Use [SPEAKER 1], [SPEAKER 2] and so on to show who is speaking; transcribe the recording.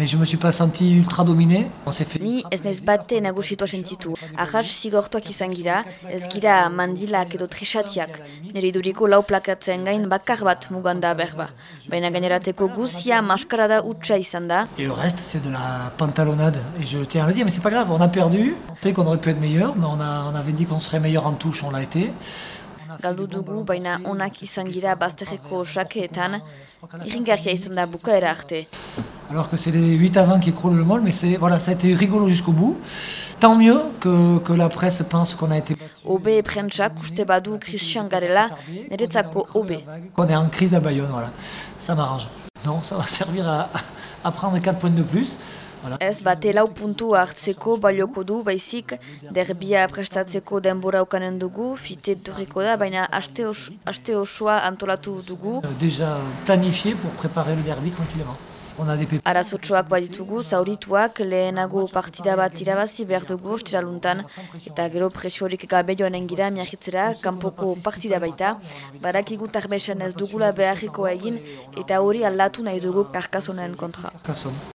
[SPEAKER 1] Mais je me suis pas senti ultra dominé. On s'est fait...
[SPEAKER 2] Ni ez naiz bate nagusitua sentitu. Ahas zigortuak izan gira, ez gira mandilak edo trisatiak. Nire iduriko lau plakatzen gain bakar bat muganda berba. Baina gainerateko guzia maskarada utxa izan da.
[SPEAKER 1] Et le reste, c'est de la pantalonnade. Et je tiens à le dire, mais c'est pas grave, on a perdu. On sait qu'on aurait pu être meilleur, mais on, a, on avait dit qu'on serait meilleur en touche, on l'a été.
[SPEAKER 2] Galdu dugu, baina onak izan gira bazterreko sakeetan, irringarria izan da bukaera arte.
[SPEAKER 1] Alors que c'est les 8 à 20 qui écroulent le mol, mais c'est voilà, ça a été rigolo jusqu'au bout. Tant mieux que, que la presse pense qu'on a été
[SPEAKER 2] Obe prentsak uste badu Christian garela, niretzako obe.
[SPEAKER 1] qu'on est en crise à Bayonne, voilà. Ça m'arrange. Non, ça va servir à, à prendre 4 points de plus. Voilà.
[SPEAKER 2] Ez bate lau puntu hartzeko balioko du, baizik, derbia prestatzeko denbora ukanen dugu, fite duriko da, baina aste, os, aste osoa antolatu dugu.
[SPEAKER 1] Euh, Déjà planifié pour préparer le derby tranquillement. On a des pépins.
[SPEAKER 2] Arazotxoak baditugu, zaurituak lehenago partida bat irabazi behar dugu ostiraluntan, eta gero presiorik gabe joanen gira miahitzera kanpoko partida baita, barakigu tarbesan ez dugula beharriko egin, eta hori aldatu nahi dugu karkasonen kontra.